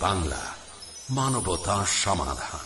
বাংলা মানবতা সমাধান।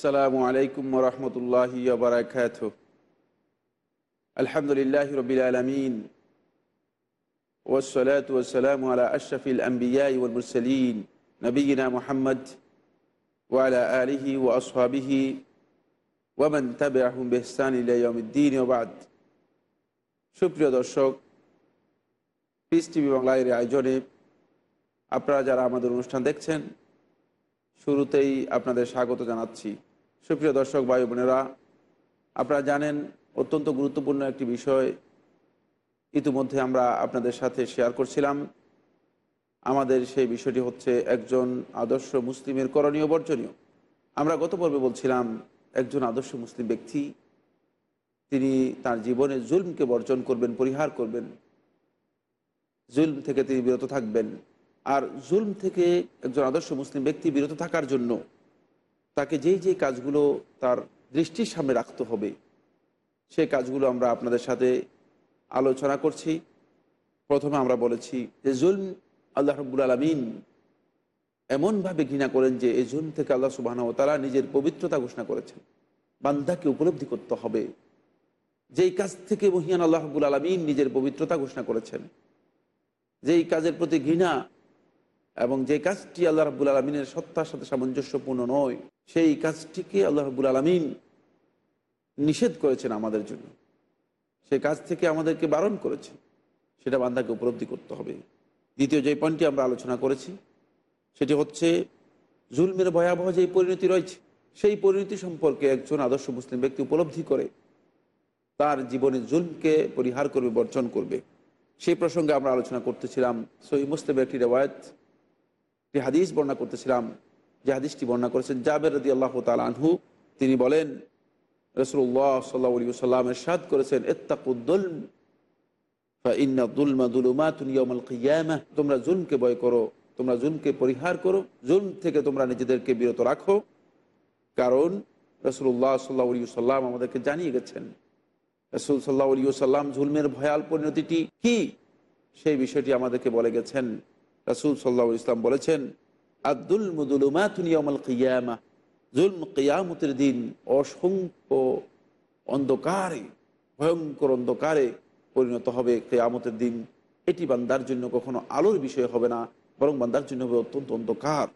আসসালামু আলাইকুম রহমতুল্লাহ বারাকাত আলহামদুলিল্লাহ রবিল আলমিন। ওসলাত ওসালাম আলা আশরফিল আম্বিয়া ওলমুরসলিন নবীনা মোহাম্মদ ওয়ালা আলিহি ও আসহাবিহি ওয়ামান তাবে আহম বেহসান ইলাইমুদ্দিন ওবাদ সুপ্রিয় দর্শক পিস টিভি বাংলার আয়োজনে আপনারা যারা আমাদের অনুষ্ঠান দেখছেন, শুরুতেই আপনাদের স্বাগত জানাচ্ছি। সুপ্রিয় দর্শক, ভাই বোনেরা, আপনারা জানেন অত্যন্ত গুরুত্বপূর্ণ একটি বিষয় ইতিমধ্যে আমরা আপনাদের সাথে শেয়ার করছিলাম। আমাদের সেই বিষয়টি হচ্ছে একজন আদর্শ মুসলিমের করণীয় বর্জনীয়। আমরা গত পর্বে বলছিলাম, একজন আদর্শ মুসলিম ব্যক্তি, তিনি তার জীবনে জুলমকে বর্জন করবেন, পরিহার করবেন। জুলম থেকে তিনি বিরত থাকবেন। আর জুলম থেকে একজন আদর্শ মুসলিম ব্যক্তি বিরত থাকার জন্য তাকে যেই যেই কাজগুলো তার দৃষ্টির সামনে রাখতে হবে সেই কাজগুলো আমরা আপনাদের সাথে আলোচনা করছি। প্রথমে আমরা বলেছি যে জুলম আল্লাহ রব্বুল আলমিন এমনভাবে ঘৃণা করেন যে এই জুলম থেকে আল্লাহ সুবাহ তারা নিজের পবিত্রতা ঘোষণা করেছেন। বান্দাকে উপলব্ধি করতে হবে। যেই কাজ থেকে মহিয়ান আল্লাহ রব্বুল আলমিন নিজের পবিত্রতা ঘোষণা করেছেন, যেই কাজের প্রতি ঘৃণা এবং যে কাজটি আল্লাহ রাবুল আলমিনের সত্তার সাথে সামঞ্জস্যপূর্ণ নয় সেই কাজটিকে আল্লাহ রাবুল আলমিন নিষেধ করেছেন আমাদের জন্য। সেই কাজ থেকে আমাদেরকে বারণ করেছে। সেটা বান্দাকে উপলব্ধি করতে হবে। দ্বিতীয় যে পয়েন্টটি আমরা আলোচনা করেছি, সেটি হচ্ছে জুলমের ভয়াবহ যে পরিণতি রয়েছে, সেই পরিণতি সম্পর্কে একজন আদর্শ মুসলিম ব্যক্তি উপলব্ধি করে তার জীবনে জুলমকে পরিহার করবে, বর্জন করবে। সেই প্রসঙ্গে আমরা আলোচনা করতেছিলাম সই মুসলিমের একটি রেওয়ায়ত, একটি হাদিস বর্ণনা করতেছিলাম। যে হাদিসটি বর্ণনা করেছেন জাবের রদি আল্লাহ আনহু, তিনি বলেন রসুল্লাহ সাল্লাহ আলী সাল্লামের সাদ করেছেন তোমরা জুলমকে বয় করো, তোমরা জুলমকে পরিহার করো, জুলম থেকে তোমরা নিজেদেরকে বিরত রাখো। কারণ রসুল্লাহ সাল্লাহ সাল্লাম আমাদেরকে জানিয়ে গেছেন, রসুল সাল্লাহ আলী সাল্লাম জুলমের ভয়াল পরিণতিটি কি? সেই বিষয়টি আমাদেরকে বলে গেছেন। রাসুল সাল্লাহ ইসলাম বলেছেন জুলম কিয়ামতের দিন অসংখ্য অন্ধকারে, ভয়ঙ্কর অন্ধকারে পরিণত হবে কেয়ামতের দিন। এটি বান্দার জন্য কখনো আলোর বিষয় হবে না, বরং বান্দার জন্য হবে অত্যন্ত অন্ধকার।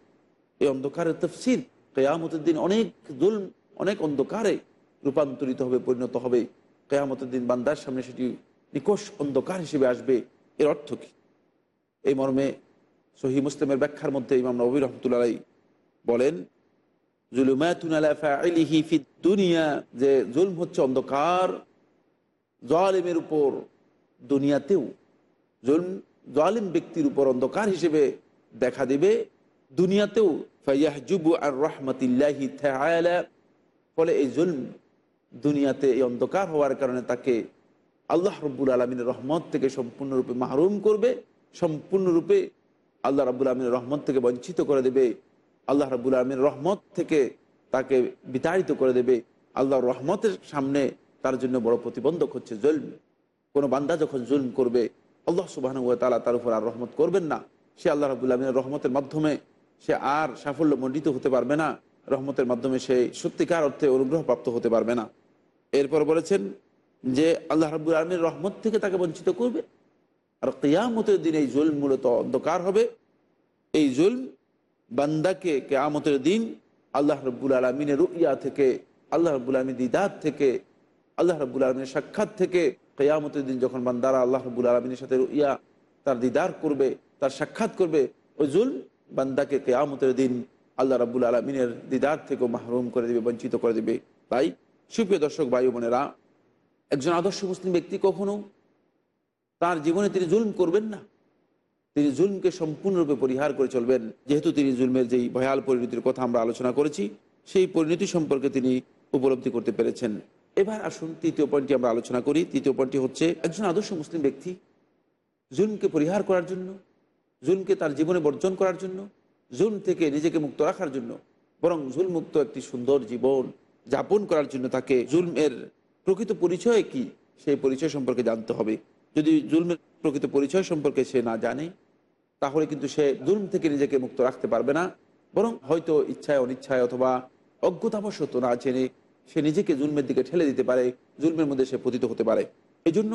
এই অন্ধকারের তফসির কেয়ামতের দিন অনেক জুলম, অনেক অন্ধকারে রূপান্তরিত হবে, পরিণত হবে। কেয়ামতের দিন বান্দার সামনে সেটি নিকষ অন্ধকার হিসেবে আসবে। এর অর্থ কী? এই মর্মে সহি মুসলিমের ব্যাখ্যার মধ্যে ইমাম নবী রহমতুল্লাহ বলেন দুনিয়া যে জুলম হচ্ছে অন্ধকার, জলিমের উপর দুনিয়াতেও। জুলম জলিম ব্যক্তির উপর অন্ধকার হিসেবে দেখা দেবে, দুনিয়াতেও। ফাইয়াহজুবু আর রহমতিল্লাহি ফলে এই জুলম দুনিয়াতে এই অন্ধকার হওয়ার কারণে তাকে আল্লাহ রব্বুল আলমিনের রহমত থেকে সম্পূর্ণরূপে মাহরুম করবে, সম্পূর্ণরূপে আল্লাহ রাবুল আলমিনের রহমত থেকে বঞ্চিত করে দেবে। আল্লাহ রাবুল আলমিনের রহমত থেকে তাকে বিতাড়িত করে দেবে। আল্লাহর রহমতের সামনে তার জন্য বড় প্রতিবন্ধক হচ্ছে জুলম। কোনো বান্দা যখন জুলম করবে, আল্লাহ সুবাহ তালা তার উপর আর রহমত করবেন না। সে আল্লাহ রাবুল আলমিনের রহমতের মাধ্যমে সে আর সাফল্য মণ্ডিত হতে পারবে না। রহমতের মাধ্যমে সে সত্যিকার অর্থে অনুগ্রহপ্রাপ্ত হতে পারবে না। এরপর বলেছেন যে, আল্লাহ রাবুল আলমীর রহমত থেকে তাকে বঞ্চিত করবে। আর কেয়ামতের দিন এই জুল মূলত অন্ধকার হবে। এই জুল বান্দাকে কেয়ামতের দিন আল্লাহ রব্বুল আলমিনের রুইয়া থেকে, আল্লাহ রব্বুল আলমী দিদার থেকে, আল্লাহ রব্বুল আলমিনের সাক্ষাৎ থেকে কেয়ামতের দিন যখন বান্দারা আল্লাহ রব্বুল আলমিনের সাথে রুইয়া তার দিদার করবে, তার সাক্ষাৎ করবে, ওই জুল বান্দাকে কেয়ামতের দিন আল্লাহ রাবুল আলমিনের দিদার থেকেও মাহরুম করে দেবে, বঞ্চিত করে দেবে। তাই সুপ্রিয় দর্শক ভাই বোনেরা, একজন আদর্শ মুসলিম ব্যক্তি কখনো তার জীবনে তিনি জুলম করবেন না। তিনি জুলমকে সম্পূর্ণরূপে পরিহার করে চলবেন। যেহেতু তিনি জুলমের যেই ভয়াল পরিণতির কথা আমরা আলোচনা করেছি, সেই পরিণতি সম্পর্কে তিনি উপলব্ধি করতে পেরেছেন। এবার আসুন তৃতীয় পয়েন্টটি আমরা আলোচনা করি। তৃতীয় পয়েন্টটি হচ্ছে, একজন আদর্শ মুসলিম ব্যক্তি জুলমকে পরিহার করার জন্য, জুলমকে তার জীবনে বর্জন করার জন্য, জুলম থেকে নিজেকে মুক্ত রাখার জন্য, বরং জুলমুক্ত একটি সুন্দর জীবন যাপন করার জন্য তাকে জুলমের প্রকৃত পরিচয় কি, সেই পরিচয় সম্পর্কে জানতে হবে। যদি জুলমের প্রকৃত পরিচয় সম্পর্কে সে না জানে, তাহলে কিন্তু সে জুলম থেকে নিজেকে মুক্ত রাখতে পারবে না। বরং হয়তো ইচ্ছায়, অনিচ্ছায় অথবা অজ্ঞতাবশত না জেনে সে নিজেকে জুলমের দিকে ঠেলে দিতে পারে, জুলমের মধ্যে সে পতিত হতে পারে। এই জন্য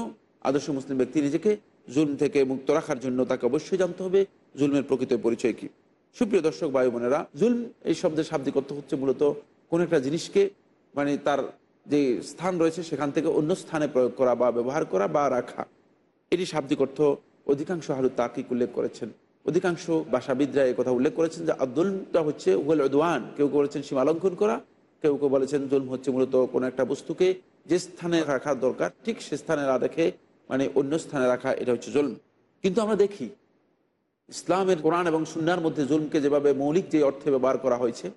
আদর্শ মুসলিম ব্যক্তি নিজেকে জুলম থেকে মুক্ত রাখার জন্য তাকে অবশ্যই জানতে হবে, জুলমের প্রকৃত পরিচয় কি। সুপ্রিয় দর্শক, ভাই বোনেরা, জুলম এই শব্দের শাব্দিক অর্থ হচ্ছে মূলত কোনো একটা জিনিসকে মানে তার যে স্থান রয়েছে সেখান থেকে অন্য স্থানে প্রয়োগ করা বা ব্যবহার করা বা রাখা। এটি শাব্দিক অর্থ অধিকাংশ হারু তাকিক উল্লেখ করেছেন। অধিকাংশ ভাষাবিদরা কথা উল্লেখ করেছেন যে আব্দুলটা হচ্ছে উহুল উদওয়ান। কেউ কেউ বলেছেন সীমা লঙ্ঘন করা, কেউ কেউ বলেছেন জুলম হচ্ছে মূলত কোনো একটা বস্তুকে যে স্থানে রাখা দরকার, ঠিক সে স্থানে না দেখে মানে অন্য স্থানে রাখা, এটা হচ্ছে জুলম। কিন্তু আমরা দেখি, ইসলামের কোরআন এবং সুন্নার মধ্যে জুলমকে যেভাবে মৌলিক যে অর্থে ব্যবহার করা হয়েছে,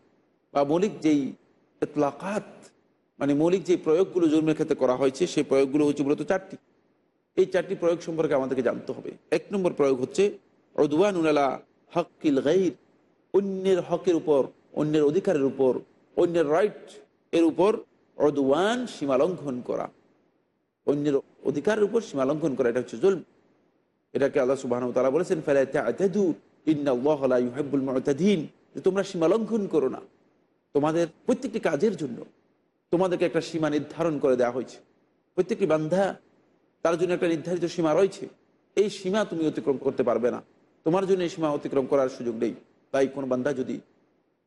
বা মৌলিক যেই এতলাকাত মানে মৌলিক যে প্রয়োগগুলো জুলমের ক্ষেত্রে করা হয়েছে, সেই প্রয়োগগুলো হচ্ছে মূলত চারটি। এই চারটি প্রয়োগ সম্পর্কে আমাদেরকে জানতে হবে। এক নম্বর প্রয়োগ হচ্ছে অদুয়ান উনালা হকিল গাইর অন্যের হকের উপর, অন্যের অধিকারের উপর, অন্যের রাইট এর উপর অদুয়ান সীমালঙ্ঘন করা। অন্যের অধিকারের উপর সীমালঙ্ঘন করা, এটা হচ্ছে জুলম। এটাকে আল্লাহ সুবাহ তালা বলেছেন মতাধীন যে তোমরা সীমালঙ্ঘন করো না। তোমাদের প্রত্যেকটি কাজের জন্য তোমাদেরকে একটা সীমা নির্ধারণ করে দেওয়া হয়েছে। প্রত্যেকটি বান্ধা তার জন্য একটা নির্ধারিত সীমা রয়েছে। এই সীমা তুমি অতিক্রম করতে পারবে না। তোমার জন্য এই সীমা অতিক্রম করার সুযোগ নেই। তাই কোনো বান্ধা যদি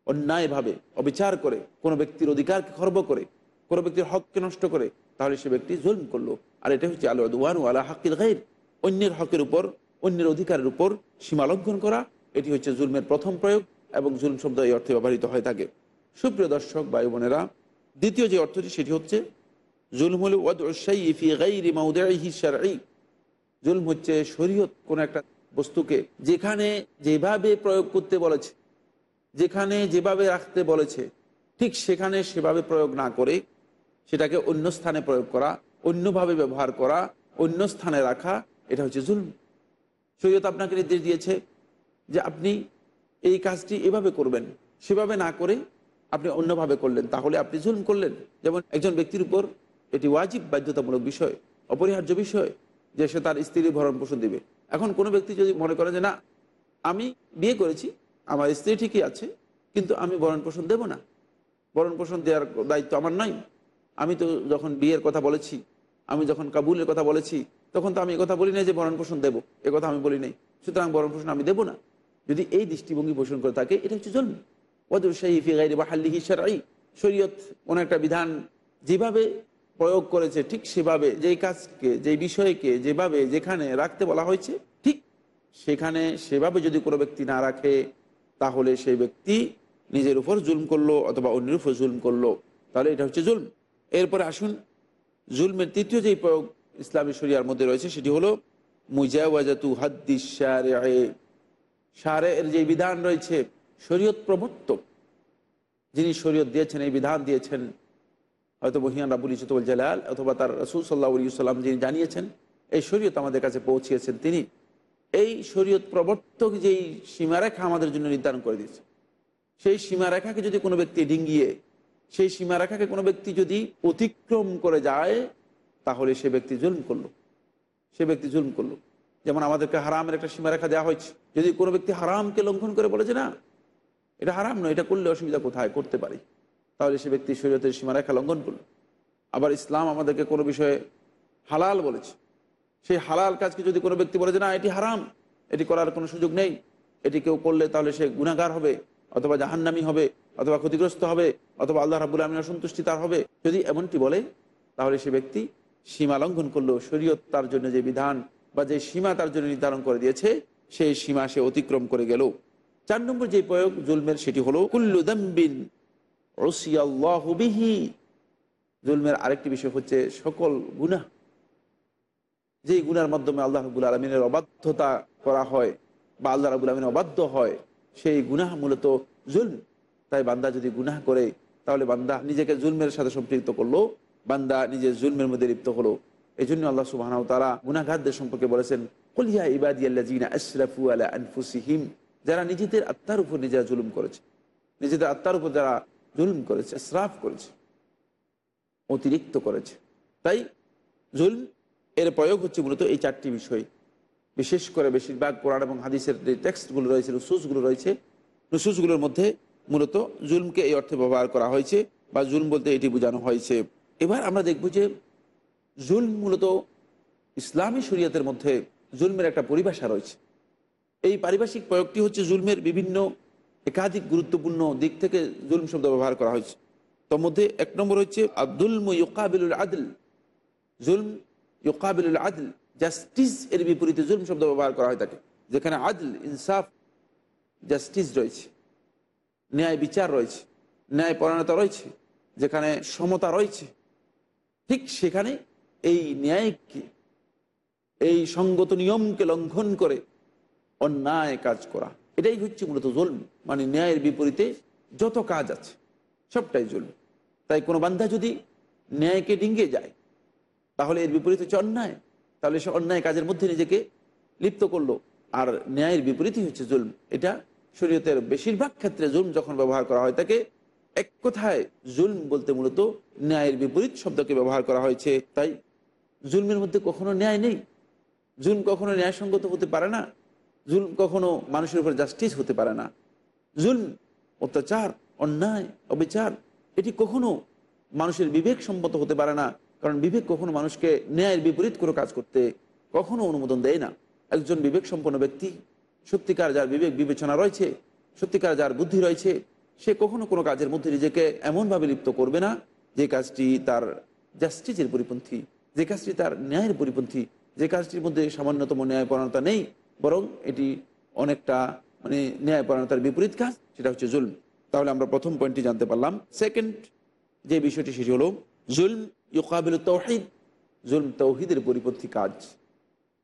অন্যায়ভাবে অবিচার করে, কোনো ব্যক্তির অধিকারকে খর্ব করে, কোনো ব্যক্তির হককে নষ্ট করে, তাহলে সে ব্যক্তি জুলম করল। আর এটা হচ্ছে আলো দুয়ানু আলা হাকিল গাইর অন্যের হকের উপর, অন্যের অধিকারের উপর সীমা লঙ্ঘন করা, এটি হচ্ছে জুলমের প্রথম প্রয়োগ এবং জুলম শব্দ এই অর্থে ব্যবহৃত হয়ে থাকে। সুপ্রিয় দর্শক বায়ু বোনেরা, দ্বিতীয় যে অর্থটি, সেটি হচ্ছে জুলম হল জুলম হচ্ছে শরীয়ত কোন একটা বস্তুকে যেখানে যেভাবে প্রয়োগ করতে বলেছে, যেখানে যেভাবে রাখতে বলেছে, ঠিক সেখানে সেভাবে প্রয়োগ না করে সেটাকে অন্য স্থানে প্রয়োগ করা, অন্যভাবে ব্যবহার করা, অন্য স্থানে রাখা, এটা হচ্ছে জুলম। শরীয়ত আপনাকে নির্দেশ দিয়েছে যে আপনি এই কাজটি এভাবে করবেন, সেভাবে না করে আপনি অন্যভাবে করলেন, তাহলে আপনি জুলম করলেন। যেমন একজন ব্যক্তির উপর এটি ওয়াজিব, বাধ্যতামূলক বিষয়, অপরিহার্য বিষয় যে সে তার স্ত্রীর ভরণ পোষণ দিবে। এখন কোনো ব্যক্তি যদি মনে করে যে, না, আমি বিয়ে করেছি, আমার স্ত্রী ঠিকই আছে, কিন্তু আমি ভরণ পোষণ দেব না। ভরণ পোষণ দেওয়ার দায়িত্ব আমার নাই। আমি তো যখন বিয়ের কথা বলেছি, আমি যখন কাবুলের কথা বলেছি, তখন তো আমি কথা বলি নাই যে, ভরণ পোষণ দেবো। এ কথা আমি বলি নাই। সুতরাং ভরণ পোষণ আমি দেবো না। যদি এই দৃষ্টিভঙ্গি পোষণ করে থাকে, এটা হচ্ছে জন্ম ওদুর শাহিফি গাইরি বা হাল্লিহি সারাই শরীয়ত কোনো একটা বিধান যেভাবে প্রয়োগ করেছে ঠিক সেভাবে, যেই কাজকে, যেই বিষয়কে যেভাবে, যেখানে রাখতে বলা হয়েছে, ঠিক সেখানে সেভাবে যদি কোনো ব্যক্তি না রাখে, তাহলে সেই ব্যক্তি নিজের উপর জুলম করল অথবা অন্যের উপর জুলম করল। তাহলে এটা হচ্ছে জুলম। এরপরে আসুন, জুলমের তৃতীয় যেই প্রয়োগ ইসলামী শরিয়ার মধ্যে রয়েছে, সেটি হলো মুজাওয়াজাতু হাদ্দিস সারে এর যে বিধান রয়েছে, শরীয়ত প্রবর্তক, যিনি শরীয়ত দিয়েছেন, এই বিধান দিয়েছেন হয়তো বহিয়ান রাবুল ইসতুল জালাল অথবা তার রসুল সাল্লাহ সাল্লাম যিনি জানিয়েছেন, এই শরীয়ত আমাদের কাছে পৌঁছিয়েছেন তিনি। এই শরীয়ত প্রবর্তক যেই সীমারেখা আমাদের জন্য নির্ধারণ করে দিয়েছে, সেই সীমারেখাকে যদি কোনো ব্যক্তি ডিঙ্গিয়ে, সেই সীমারেখাকে কোনো ব্যক্তি যদি অতিক্রম করে যায়, তাহলে সে ব্যক্তি জুলম করল। সে ব্যক্তি জুলম করল। যেমন আমাদেরকে হারামের একটা সীমারেখা দেওয়া হয়েছে। যদি কোনো ব্যক্তি হারামকে লঙ্ঘন করে বলেছে না, এটা হারাম নয়, এটা করলে অসুবিধা কোথায়? করতে পারি। তাহলে সে ব্যক্তি শরীয়তের সীমারেখা লঙ্ঘন করল। আবার ইসলাম আমাদেরকে কোনো বিষয়ে হালাল বলেছে। সেই হালাল কাজকে যদি কোনো ব্যক্তি বলে যে না, এটি হারাম, এটি করার কোনো সুযোগ নেই, এটি কেউ করলে তাহলে সে গুণাগার হবে, অথবা জাহান্নামি হবে, অথবা ক্ষতিগ্রস্ত হবে, অথবা আল্লাহ রাবুল আলমিন অসন্তুষ্টি তার হবে। যদি এমনটি বলে, তাহলে সে ব্যক্তি সীমা লঙ্ঘন করল, শরীয়ত তার জন্য যে বিধান বা যে সীমা তার জন্য নির্ধারণ করে দিয়েছে, সেই সীমা সে অতিক্রম করে গেল। চার নম্বর যে প্রয়োগ, জুলমের, সেটি হলো কুল্লু দাম্বিন রসিয়াল্লাহু বিহি। জুলমের আরেকটি বিষয় হচ্ছে সকল গুনাহ। যেই গুনার মাধ্যমে আল্লাহ রাবুল আলমিনের অবাধ্যতা করা হয় বা আল্লাহ রাবুল আলমিন অবাধ্য হয়, সেই গুনাহ মূলত জুলম। তাই বান্দা যদি গুনাহ করে, তাহলে বান্দা নিজেকে জুলমের সাথে সম্পৃক্ত করল, বান্দা নিজের জুলমের মধ্যে লিপ্ত হলো। এই জন্য আল্লাহ সুবাহ তারা গুনাঘাতদের সম্পর্কে বলেছেন কলিয়া ইবাদি আল্লাহ জিনা আশরাফু আলা আনফুসিহিম যারা নিজেদের আত্মার উপর নিজেরা জুলুম করেছে। নিজেদের আত্মার উপর যারা জুলুম করেছে শ্রাফ করেছে, অতিরিক্ত করেছে। তাই জুলম এর প্রয়োগ হচ্ছে মূলত এই চারটি বিষয়। বিশেষ করে বেশিরভাগ কোরআন এবং হাদিসের যে টেক্সটগুলো রয়েছে, নুসুসগুলো রয়েছে, নুসুসগুলোর মধ্যে মূলত জুলমকে এই অর্থে ব্যবহার করা হয়েছে বা জুলম বলতে এটি বোঝানো হয়েছে। এবার আমরা দেখব যে জুলম মূলত ইসলামী শরীয়তের মধ্যে জুলমের একটা পরিভাষা রয়েছে। এই পারিভাষিক প্রয়োগটি হচ্ছে জুলমের বিভিন্ন একাধিক গুরুত্বপূর্ণ দিক থেকে জুলম শব্দ ব্যবহার করা হয়েছে। তোর মধ্যে এক নম্বর হচ্ছে আব্দুল ইউকাবিলুল আদল। জুলম ইউকাবিলুল আদল, জাস্টিস এর বিপরীতে জুলম শব্দ ব্যবহার করা হয় থাকে যেখানে আদল, ইনসাফ, জাস্টিস রয়েছে। ন্যায় বিচার রয়েছে, ন্যায় পরায়ণতা রয়েছে, যেখানে সমতা রয়েছে। ঠিক সেখানে এই ন্যায়কে, এই সঙ্গত নিয়মকে লঙ্ঘন করে অন্যায় কাজ করা। এটাই হচ্ছে মূলত জুলম। মানে ন্যায়ের বিপরীতে যত কাজ আছে, সবটাই জুলম। তাই কোনো বান্ধা যদি ন্যায়কে ডিঙ্গে যায়, তাহলে এর বিপরীত হচ্ছে অন্যায়। তাহলে সে অন্যায় কাজের মধ্যে নিজেকে লিপ্ত করল। আর ন্যায়ের বিপরীতই হচ্ছে জুলম। এটা শরীয়তের বেশিরভাগ ক্ষেত্রে জুলম যখন ব্যবহার করা হয় তাকে এক কথায় জুলম বলতে মূলত ন্যায়ের বিপরীত শব্দকে ব্যবহার করা হয়েছে। তাই জুলমের মধ্যে কখনো ন্যায় নেই। জুলম কখনো ন্যায়সঙ্গত হতে পারে না। জুলম কখনো মানুষের উপর জাস্টিস হতে পারে না। জুলম, অত্যাচার, অন্যায়, অবিচার, এটি কখনো মানুষের বিবেক সম্মত হতে পারে না, কারণ বিবেক কখনো মানুষকে ন্যায়ের বিপরীত কোনো কাজ করতে কখনো অনুমোদন দেয় না। একজন বিবেক সম্পন্ন ব্যক্তি, সত্যিকার যার বিবেক বিবেচনা রয়েছে, সত্যিকার যার বুদ্ধি রয়েছে, সে কখনো কোনো কাজের মধ্যে নিজেকে এমনভাবে লিপ্ত করবে না, যে কাজটি তার জাস্টিসের পরিপন্থী, যে কাজটি তার ন্যায়ের পরিপন্থী, যে কাজটির মধ্যে সামান্যতম ন্যায়পরায়ণতা নেই বরং এটি অনেকটা মানে ন্যায়পরায়ণতার বিপরীত কাজ, সেটা হচ্ছে জুলম। তাহলে আমরা প্রথম পয়েন্টটি জানতে পারলাম। সেকেন্ড যে বিষয়টি, সেটি হলো জুলম ইউকাবিল তৌহিদ। জুলম তৌহিদের পরিপন্থী কাজ।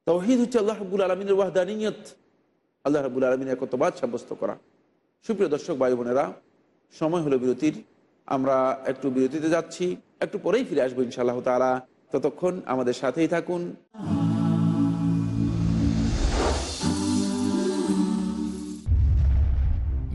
তৌহিদ হচ্ছে আল্লাহ রাবুল আলমিনের ওয়াহদানিয়ত আল্লাহ রাবুল আলমিনের একত্রবাদ সাব্যস্ত করা। সুপ্রিয় দর্শক, ভাই বোনেরা, সময় হলো বিরতির। আমরা একটু বিরতিতে যাচ্ছি। একটু পরেই ফিরে আসব ইনশাআল্লাহ তালা ততক্ষণ আমাদের সাথেই থাকুন।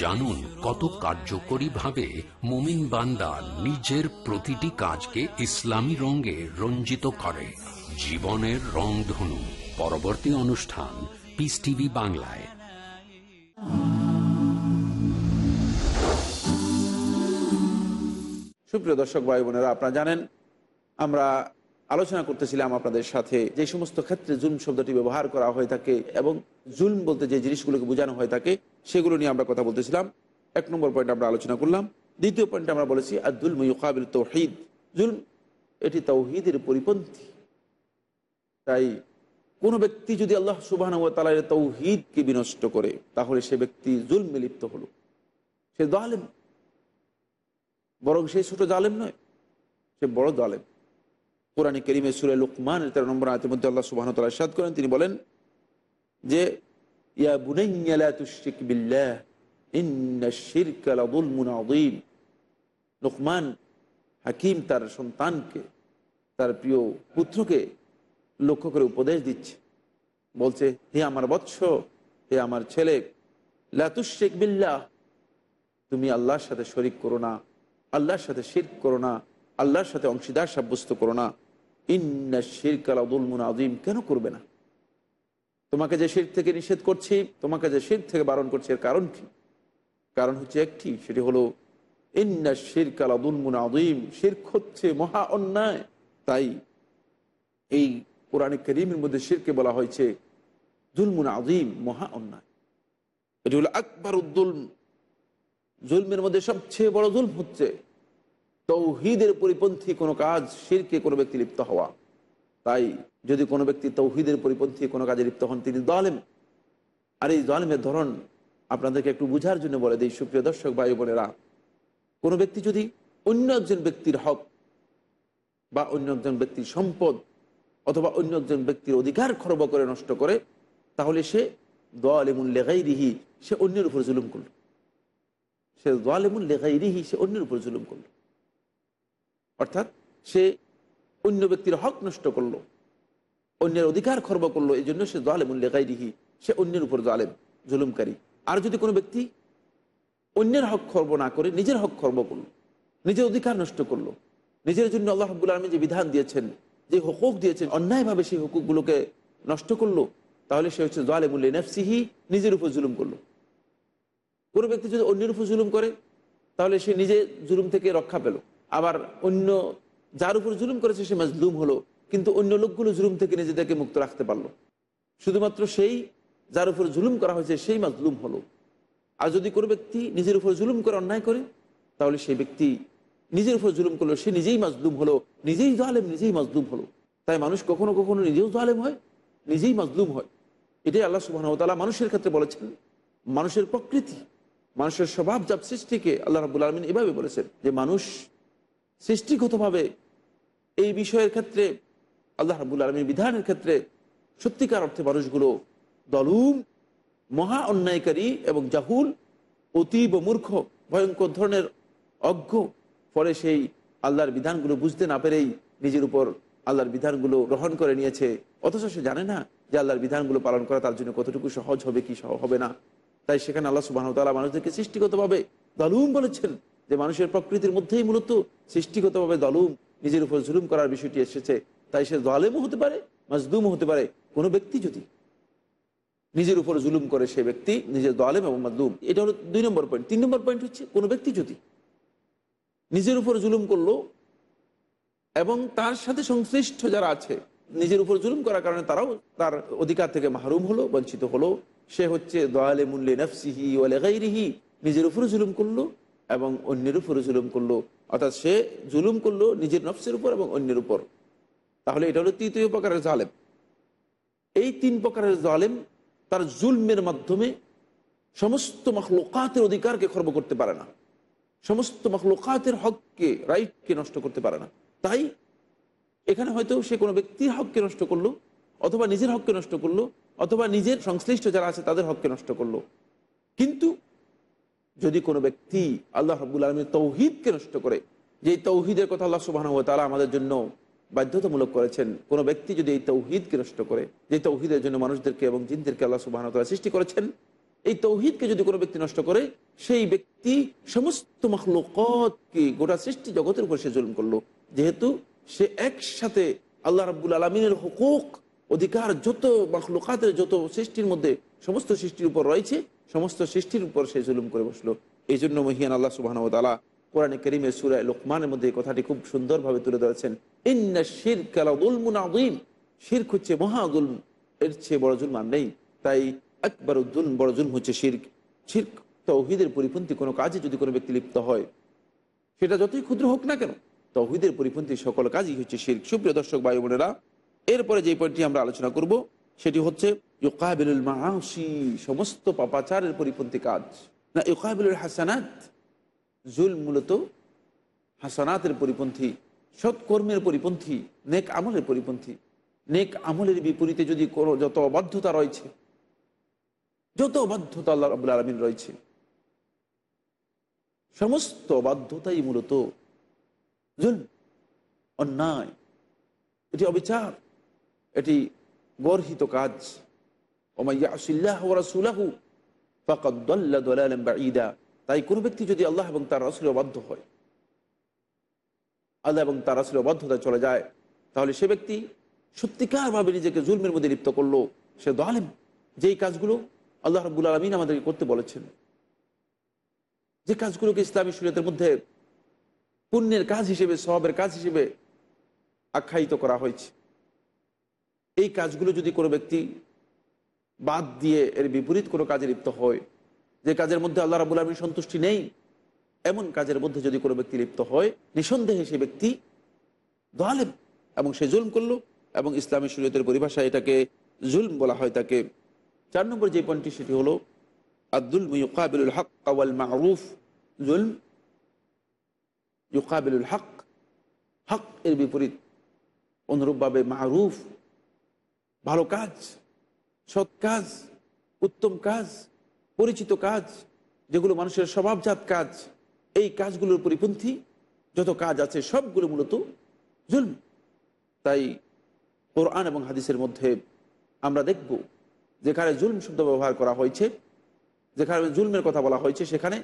জানুন কত কার্যকরী ভাবে মোমিন বান্দা নিজের প্রতিটি কাজকে ইসলামী রঙে রঞ্জিত করে। জীবনের রংধনু। পরবর্তী অনুষ্ঠান পিস টিভি বাংলায়। সুপ্রিয় দর্শক, ভাই বোনেরা, আপনারা জানেন, আমরা আলোচনা করতেছিলাম আপনাদের সাথে যে সমস্ত ক্ষেত্রে জুলম শব্দটি ব্যবহার করা হয়ে থাকে এবং জুলম বলতে যে জিনিসগুলোকে বোঝানো হয়ে থাকে সেগুলো নিয়ে আমরা কথা বলতেছিলাম। এক নম্বর পয়েন্ট আমরা আলোচনা করলাম। দ্বিতীয় পয়েন্টে আমরা বলেছি আর জুলম ইউকাবিল তৌহিদ। জুলম, এটি তৌহিদের পরিপন্থী। তাই কোনো ব্যক্তি যদি আল্লাহ সুবাহ তালার তৌহিদকে বিনষ্ট করে, তাহলে সে ব্যক্তি জুলমে লিপ্ত হলো। সে জালেম। বরং সে ছোট জালেম নয়, সে বড় জালেম। কোরআন করিমে সুরে লুকমান তেরো নম্বর আয়তের মধ্যে আল্লাহ সুবাহ তালা সাদ করেন। তিনি বলেন যে ইয়া লোকমান হাকিম তার সন্তানকে, তার প্রিয় পুত্রকে লক্ষ্য করে উপদেশ দিচ্ছে। বলছে, হে আমার বৎস, হে আমার ছেলে লাতুশেক বিল্লাহ, তুমি আল্লাহর সাথে শরিক করো না, আল্লাহর সাথে শির করো না, আল্লাহর সাথে অংশীদার সাব্যস্ত করো না। ইন্না শির কালাদুলমুন আজিম কেন করবে না? তোমাকে যে শির থেকে নিষেধ করছি, তোমাকে যে শির থেকে বারণ করছি, এর কারণ কি? কারণ হচ্ছে একটি, সেটি হলো, ইন্না শির কালাদুলমুন আজিম শির হচ্ছে মহা অন্যায়। তাই এই কোরআনে করিমের মধ্যে শিরকে বলা হয়েছে, জুলমুন আদিম মহা অন্যায়। এটি হলো আকবর উদ্দুলম জুলমের মধ্যে সবচেয়ে বড় জুলম হচ্ছে, তৌহিদের পরিপন্থী কোনো কাজ শিরকে কোনো ব্যক্তি লিপ্ত হওয়া। তাই যদি কোনো ব্যক্তি তৌহিদের পরিপন্থী, কোনো কাজে লিপ্ত হন, তিনি দলেম আর এই দলেমের ধরন আপনাদেরকে একটু বুঝার জন্য বলে দিই, সুপ্রিয় দর্শক, ভাই বোনেরা। কোনো ব্যক্তি যদি অন্য একজন ব্যক্তির হক বা অন্য একজন ব্যক্তির সম্পদ অথবা অন্য একজন ব্যক্তির অধিকার খরব করে, নষ্ট করে, তাহলে সে দোয়ালেমুল লেগাই রিহি সে অন্যের উপর জুলুম করল। সে দোয়ালেমুল লেগাই রিহি সে অন্যের উপর জুলুম করল। অর্থাৎ সে অন্য ব্যক্তির হক নষ্ট করল, অন্যের অধিকার খর্ব করল এই জন্য সে দোয়ালেমুল লেগাই রিহি সে অন্যের উপর দোয়ালেম জুলুমকারী। আর যদি কোনো ব্যক্তি অন্যের হক খর্ব না করে নিজের হক খর্ব করল, নিজের অধিকার নষ্ট করল, নিজের জন্য আল্লাহ রব্বুল আলমী যে বিধান দিয়েছেন, যে হুকুক দিয়েছেন, অন্যায়ভাবে সেই হুকুকগুলোকে নষ্ট করল, তাহলে সে হচ্ছে দোয়ালেমুল্লি নফসিহি, নিজের উপর জুলুম করল। কোনো ব্যক্তি যদি অন্যের উপর জুলুম করে, তাহলে সে নিজে জুলুম থেকে রক্ষা পেল। আবার অন্য যার উপর জুলুম করেছে সে মাজলুম হলো, কিন্তু অন্য লোকগুলো জুলুম থেকে নিজেদেরকে মুক্ত রাখতে পারল। শুধুমাত্র সেই যার উপর জুলুম করা হয়েছে, সেই মাজলুম হলো। আর যদি কোনো ব্যক্তি নিজের উপর জুলুম করে, অন্যায় করে, তাহলে সেই ব্যক্তি নিজের উপর জুলুম করল, সে নিজেই মাজলুম হলো, নিজেই জালেম, নিজেই মাজলুম হলো। তাই মানুষ কখনো কখনো নিজেও জালেম হয়, নিজেই মাজলুম হয়। এটাই আল্লাহ সুবাহতালা মানুষের ক্ষেত্রে বলেছেন। মানুষের প্রকৃতি, মানুষের স্বভাব জাত সৃষ্টিকে আল্লাহ রাবুল আলমিন এভাবে বলেছেন যে মানুষ সৃষ্টিগতভাবে এই বিষয়ের ক্ষেত্রে আল্লাহ রাবুল আলমীর বিধানের ক্ষেত্রে সত্যিকার অর্থে মানুষগুলো দলুম, মহা অন্যায়কারী এবং জাহুল, অতীব মূর্খ, ভয়ঙ্কর ধরনের অজ্ঞ। ফলে সেই আল্লাহর বিধানগুলো বুঝতে না পেরেই নিজের উপর আল্লাহর বিধানগুলো গ্রহণ করে নিয়েছে। অথচ সে জানে না যে আল্লাহর বিধানগুলো পালন করা তার জন্য কতটুকু সহজ হবে কি সহ হবে না। তাই সেখানে আল্লাহ সুবাহ তালা মানুষদেরকে সৃষ্টিগতভাবে দলুম বলেছেন যে মানুষের প্রকৃতির মধ্যেই মূলত সৃষ্টিগতভাবে দলুম, নিজের উপর জুলুম করার বিষয়টি এসেছে, তাই সে দলেমও হতে পারে মাজদুমও হতে পারে, কোনো ব্যক্তি যদি নিজের উপর জুলুম করে সে ব্যক্তি নিজের দলেম এবং মাজদুম এটা হলো দুই নম্বর পয়েন্ট তিন নম্বর পয়েন্ট হচ্ছে কোনো ব্যক্তি যদি নিজের উপর জুলুম করল এবং তার সাথে সংশ্লিষ্ট যারা আছে, নিজের উপর জুলুম করার কারণে তারাও তার অধিকার থেকে মাহরুম হলো, বঞ্চিত হলো। সে হচ্ছে দয়ালে মুল্লে নফসিহি ওয়ালে গাইরিহি নিজের উপরে জুলুম করল এবং অন্যের উপরে জুলুম করল, অর্থাৎ সে জুলুম করল নিজের নফসের উপর এবং অন্যের উপর। তাহলে এটা হলো তৃতীয় প্রকারের জালেম। এই তিন প্রকারের জালেম তার জুলমের মাধ্যমে সমস্ত মখলোকাতের অধিকারকে খর্ব করতে পারে না। সমস্ত মখলোকাতের হককে রাইটকে নষ্ট করতে পারে না। তাই এখানে হয়তো সে কোনো ব্যক্তির হককে নষ্ট করল, অথবা নিজের হককে নষ্ট করল, অথবা নিজের সংশ্লিষ্ট যারা আছে তাদের হককে নষ্ট করল। কিন্তু যদি কোনো ব্যক্তি আল্লাহ রাবুল আলমীর তৌহিদকে নষ্ট করে যে তৌহিদের কথা আল্লাহ সুবাহ তারা আমাদের জন্য বাধ্যতামূলক করেছেন, কোনো ব্যক্তি যদি এই তৌহিদকে নষ্ট করে যে তৌহিদের জন্য মানুষদেরকে এবং জিনদেরকে আল্লাহ সুবাহ তালা সৃষ্টি করেছেন, এই তৌহিদকে যদি কোনো ব্যক্তি নষ্ট করে, সেই ব্যক্তি সমস্ত মখলুকতকে গোটা সৃষ্টি জগতের উপর সে জুলুম করল। যেহেতু সে একসাথে আল্লাহ রাব্বুল আলমিনের হুকুক অধিকার যত মখলুকাতের যত সৃষ্টির মধ্যে সমস্ত সৃষ্টির উপর রয়েছে, সমস্ত সৃষ্টির উপর সে জুলুম করে বসল। এই জন্য মহিয়ান আল্লাহ সুবাহ তালা কোরআনে করিমের সুরায় লোকমানের মধ্যে কথাটি খুব সুন্দরভাবে তুলে ধরেছেন। ইন্না শির কালাদুলমুন আদিম শির্ক হচ্ছে মহাদুল এর চেয়ে বড় জুলম আর নেই। তাই একবার উদ্দুল বড় জুলম হচ্ছে শির্ক। শির্ক তৌহিদের পরিপন্থী কোনো কাজে যদি কোনো ব্যক্তি লিপ্ত হয়, সেটা যতই ক্ষুদ্র হোক না কেন, তৌহিদের পরিপন্থী সকল কাজই হচ্ছে শির্ক। সুপ্রিয় দর্শক বায়ু এরপরে যে পয়েন্টটি আমরা আলোচনা করব, সেটি হচ্ছে ইউকাবিলুল মাসি সমস্ত পাপাচারের পরিপন্থী কাজ। না, ইউকাবিলুল হাসানাত জুল মূলত হাসানাতের পরিপন্থী, সৎকর্মের পরিপন্থী, নেক আমলের পরিপন্থী। নেক আমলের বিপরীতে যদি কোনো, যত অবাধ্যতা রয়েছে, যত অবাধ্যতা আল্লাহ রাবুল আলমিন রয়েছে, সমস্ত অবাধ্যতাই মূলত জুল অন্যায়, এটি অবিচার। এটি গর্হিত কাজ। তাই কোনো ব্যক্তি যদি আল্লাহ এবং তার রাসুলের অবাধ্য হয়, আল্লাহ এবং তার রাসুলের অবাধ্যতায় চলে যায়, তাহলে সে ব্যক্তি সত্যিকারভাবে নিজেকে জুলমের মধ্যে লিপ্ত করল। সে দোয়ালেম যেই কাজগুলো আল্লাহ রাবুল আলমিন আমাদেরকে করতে বলেছেন। যে কাজগুলোকে ইসলামী শরীয়তের মধ্যে পুণ্যের কাজ হিসেবে সবের কাজ হিসেবে আখ্যায়িত করা হয়েছে। এই কাজগুলো যদি কোনো ব্যক্তি বাদ দিয়ে এর বিপরীত কোনো কাজে লিপ্ত হয়, যে কাজের মধ্যে আল্লাহ রাবুল আলমীর সন্তুষ্টি নেই, এমন কাজের মধ্যে যদি কোনো ব্যক্তি লিপ্ত হয়, নিঃসন্দেহে সে ব্যক্তি দোয়ালেম এবং সে জুলম করল এবং ইসলামী শরীয়তের পরিভাষায় এটাকে জুলম বলা হয় তাকে। চার নম্বর যে পয়েন্টটি, সেটি হলো, আব্দুল ইউকাবিলুল হক আওয়াল মারুফ। জুলম ইউকাবিলুল হক। হক এর বিপরীত অনুরূপভাবে মারুফ ভালো কাজ, সৎ কাজ, উত্তম কাজ, পরিচিত কাজ, যেগুলো মানুষের স্বভাবজাত কাজ, এই কাজগুলোর পরিপন্থী যত কাজ আছে সবগুলো মূলত জুলম। তাই কোরআন এবং হাদিসের মধ্যে আমরা দেখব যেখানে জুলম শব্দ ব্যবহার করা হয়েছে, যেখানে জুলমের কথা বলা হয়েছে, সেখানে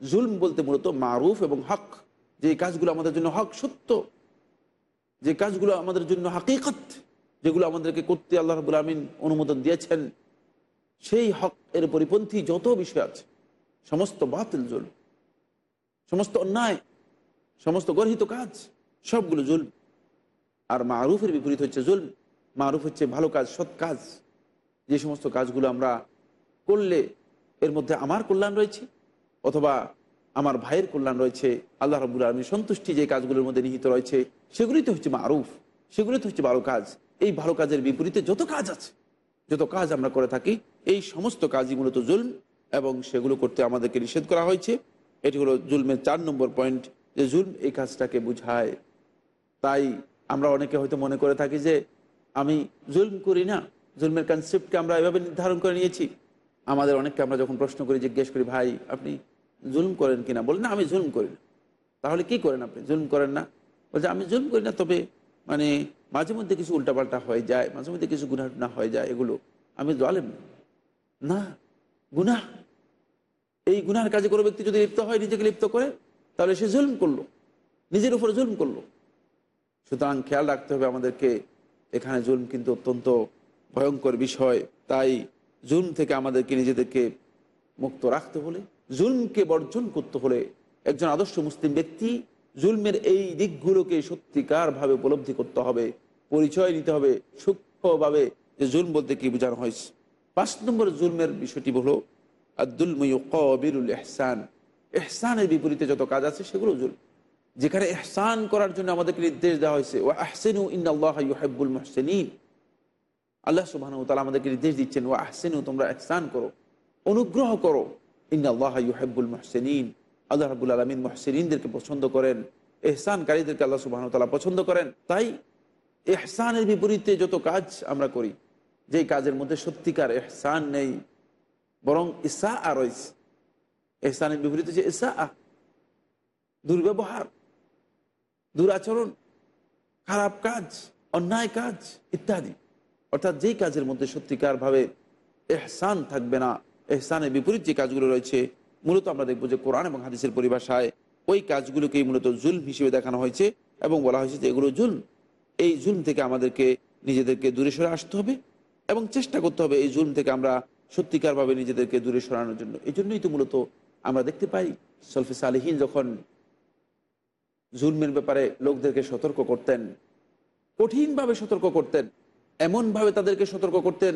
জুলম বলতে মূলত মারুফ এবং হক, যে কাজগুলো আমাদের জন্য হক সত্য, যে কাজগুলো আমাদের জন্য হাকিকত। যেগুলো আমাদেরকে করতে আল্লাহ রাবুল আলমিন অনুমোদন দিয়েছেন, সেই হক এর পরিপন্থী যত বিষয় আছে, সমস্ত বাতিল জুল সমস্ত অন্যায়, সমস্ত গর্হিত কাজ, সবগুলো জুল আর মারুফের বিপরীত হচ্ছে জুল মারুফ হচ্ছে ভালো কাজ, সৎ কাজ। যে সমস্ত কাজগুলো আমরা করলে এর মধ্যে আমার কল্যাণ রয়েছে, অথবা আমার ভাইয়ের কল্যাণ রয়েছে, আল্লাহ রবুল আলমীর সন্তুষ্টি যে কাজগুলোর মধ্যে নিহিত রয়েছে সেগুলি তো হচ্ছে মারুফ সেগুলি তো হচ্ছে ভালো কাজ। এই ভালো কাজের বিপরীতে যত কাজ আছে, যত কাজ আমরা করে থাকি, এই সমস্ত কাজই মূলত জুলম এবং সেগুলো করতে আমাদেরকে নিষেধ করা হয়েছে। এটি হলো জুলমের চার নম্বর পয়েন্ট যে জুলম এই কাজটাকে বুঝায়। তাই আমরা অনেকে হয়তো মনে করে থাকি যে আমি জুলম করি না, জুলমের কনসেপ্টকে আমরা এভাবে নির্ধারণ করে নিয়েছি। আমাদের অনেককে আমরা যখন প্রশ্ন করি, জিজ্ঞেস করি, ভাই, আপনি জুলম করেন কিনা? বলেন না, আমি জুলম করি না। তাহলে কি করেন আপনি? জুলম করেন না? বলছে, আমি জুলম করি না, তবে মানে মাঝে মধ্যে কিছু উল্টাপাল্টা হয়ে যায়, মাঝে মধ্যে কিছু গুণা টুনা হয়ে যায়, এগুলো। আমি জালেম না। গুনাহ। এই গুনার কাজে কোনো ব্যক্তি যদি লিপ্ত হয়, নিজেকে লিপ্ত করে, তাহলে সে জুলম করল। নিজের উপরে জুলম করল। সুতরাং খেয়াল রাখতে হবে আমাদেরকে, এখানে জুলম কিন্তু অত্যন্ত ভয়ঙ্কর বিষয়। তাই জুলম থেকে আমাদেরকে নিজেদেরকে মুক্ত রাখতে হলে, জুলমকে বর্জন করতে হলে একজন আদর্শ মুসলিম ব্যক্তি জুলমের এই দিকগুলোকে সত্যিকারভাবে উপলব্ধি করতে হবে, পরিচয় নিতে হবে সূক্ষ্মভাবে যে জুলম বলতে কি বোঝানো হয়েছে। পাঁচ নম্বর জুলমের বিষয়টি হলো আব্দুল ময়ুকবিরুল এহসান এহসানের বিপরীতে যত কাজ আছে সেগুলো জুল যেখানে এহসান করার জন্য আমাদেরকে নির্দেশ দেওয়া হয়েছে ও আহসেনু ইন্নআল্লাহুল মহসেনিন। আল্লাহ সুবাহ তালা আমাদেরকে নির্দেশ দিচ্ছেন ও আহসেনু, তোমরা এহসান করো, অনুগ্রহ করো ইন্নআল্লাহুল মহসেনিন। আল্লাহ রাবুল আলমিন মহসিনদেরকে পছন্দ করেন, এহসানকারীদেরকে আল্লাহ সুবাহ তালা পছন্দ করেন। তাই এহসানের বিপরীতে যত কাজ আমরা করি, যেই কাজের মধ্যে সত্যিকার এহসান নেই, বরং ইসা আর রয়েছে এহসানের বিপরীতে যে ইসা আহ দুর্ব্যবহার, দুরাচরণ, খারাপ কাজ, অন্যায় কাজ ইত্যাদি। অর্থাৎ যেই কাজের মধ্যে সত্যিকারভাবে এহসান থাকবে না, এহসানের বিপরীত যে কাজগুলো রয়েছে মূলত আমরা দেখব যে কোরআন এবং হাদিসের পরিভাষায় ওই কাজগুলোকেই মূলত জুল হিসেবে দেখানো হয়েছে এবং বলা হয়েছে যে এগুলো জুল এই জুল থেকে আমাদেরকে নিজেদেরকে দূরে সরে আসতে হবে এবং চেষ্টা করতে হবে এই জুল থেকে আমরা সত্যিকারভাবে নিজেদেরকে দূরে সরানোর জন্য। এই জন্যই তো মূলত আমরা দেখতে পাই সলফে সালিহীন যখন জুলমের ব্যাপারে লোকদেরকে সতর্ক করতেন, কঠিনভাবে সতর্ক করতেন, এমনভাবে তাদেরকে সতর্ক করতেন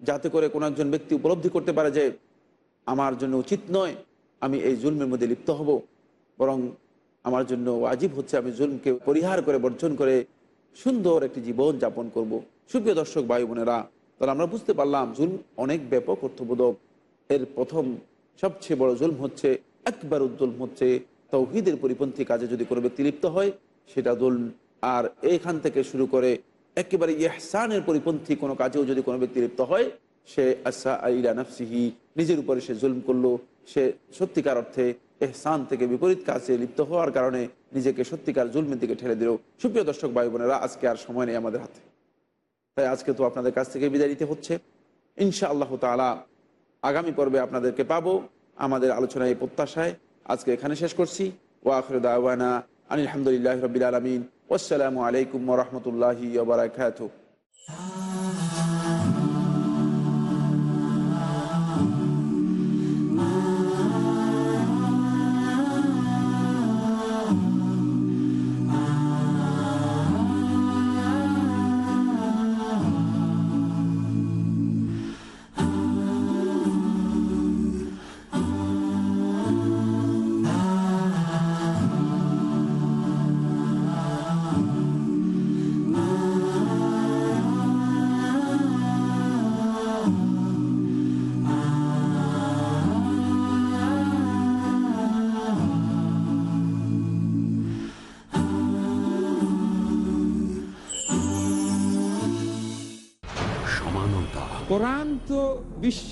যাতে করে কোনো একজন ব্যক্তি উপলব্ধি করতে পারে যে আমার জন্য উচিত নয় আমি এই জুলমের মধ্যে লিপ্ত হব, বরং আমার জন্য আজীব হচ্ছে আমি জুলমকে পরিহার করে, বর্জন করে সুন্দর একটি জীবন যাপন করব। সুপ্রিয় দর্শক, ভাই বোনেরা, তাহলে আমরা বুঝতে পারলাম জুলম অনেক ব্যাপক অর্থবোধক। এর প্রথম সবচেয়ে বড় জুলম হচ্ছে একবার উদ্দুলম হচ্ছে তৌহিদের পরিপন্থী কাজে যদি কোনো ব্যক্তি লিপ্ত হয়, সেটা জুলম। আর এইখান থেকে শুরু করে একেবারে ইহসানের পরিপন্থী কোনো কাজেও যদি কোনো ব্যক্তি লিপ্ত হয়, সে আসা আইলা নিজের উপরে সে জুলম করল, সে সত্যিকার অর্থে এহসান থেকে বিপরীত কাজে লিপ্ত হওয়ার কারণে নিজেকে সত্যিকার জুলমের দিকে ঠেলে দিল। সুপ্রিয় দর্শক ভাই বোনেরা আজকে আর সময় নেই আমাদের হাতে। তাই আজকে তো আপনাদের কাছ থেকে বিদায় নিতে হচ্ছে। ইনশা আল্লাহ তালা আগামী পর্বে আপনাদেরকে পাবো আমাদের আলোচনায় প্রত্যাশায়। আজকে এখানে শেষ করছি। ওয়াখর দাওয়ানা আলহামদুলিল্লাহ রবিল আলমিন। আসসালামু আলাইকুম রহমতুল্লাহি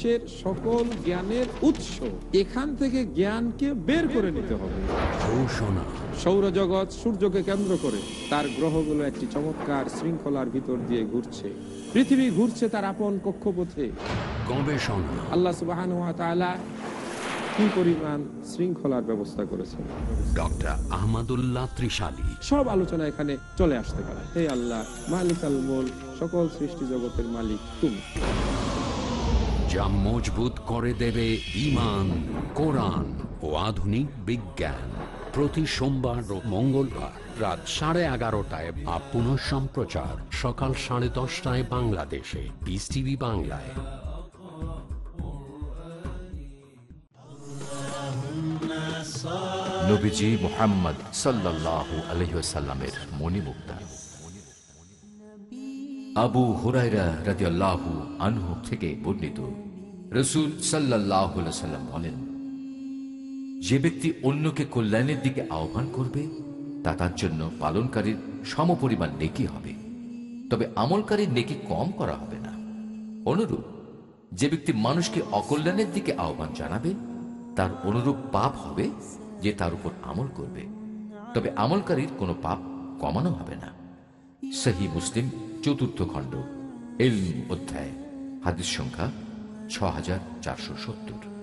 বিশ্বের সকল জ্ঞানের উৎস। এখান থেকে জ্ঞানকে বের করে নিতে হবে। ঘোষণা। সৌরজগৎ সূর্যকে কেন্দ্র করে তার গ্রহগুলো একটি চমৎকার শৃঙ্খলার ভিতর দিয়ে ঘুরছে। পৃথিবী ঘুরছে তার আপন কক্ষপথে। গবেষণা। আল্লাহ সুবাহ কি পরিমাণ শৃঙ্খলার ব্যবস্থা করেছেন? ডক্টর আহমদুল্লাহ ত্রিশালী। সব আলোচনা এখানে চলে আসতে পারে। হে আল্লাহ মালিক আল সকল সৃষ্টি জগতের মালিক তুমি। যা মজবুত করে দেবে ইমান কোরআন ও আধুনিক বিজ্ঞান। প্রতি সোমবার ও মঙ্গলবার রাত সাড়ে এগারোটায় বা পুনঃ সম্প্রচার সকাল সাড়ে দশটায় বাংলাদেশে। পিস টিভি বাংলায়। নবীজি মোহাম্মদ সাল্লাল্লাহু আলহিসাল্লামের মণিমুক্তা। আবু হুরাইরা রাদিয়াল্লাহু আনহু থেকে বর্ণিত। রসুল সাল্লাহ সাল্লাম বলেন, যে ব্যক্তি অন্যকে কল্যাণের দিকে আহ্বান করবে, তা তার জন্য পালনকারীর সমপরিমাণ নেকি হবে। তবে আমলকারীর নেকি কম করা হবে না। অনুরূপ, যে ব্যক্তি মানুষকে অকল্যাণের দিকে আহ্বান জানাবে, তার অনুরূপ পাপ হবে যে তার উপর আমল করবে। তবে আমলকারীর কোনো পাপ কমানো হবে না। সহি মুসলিম চতুর্থ খণ্ড এল অধ্যায় হাদিস সংখ্যা ছ হাজার চারশো সত্তর।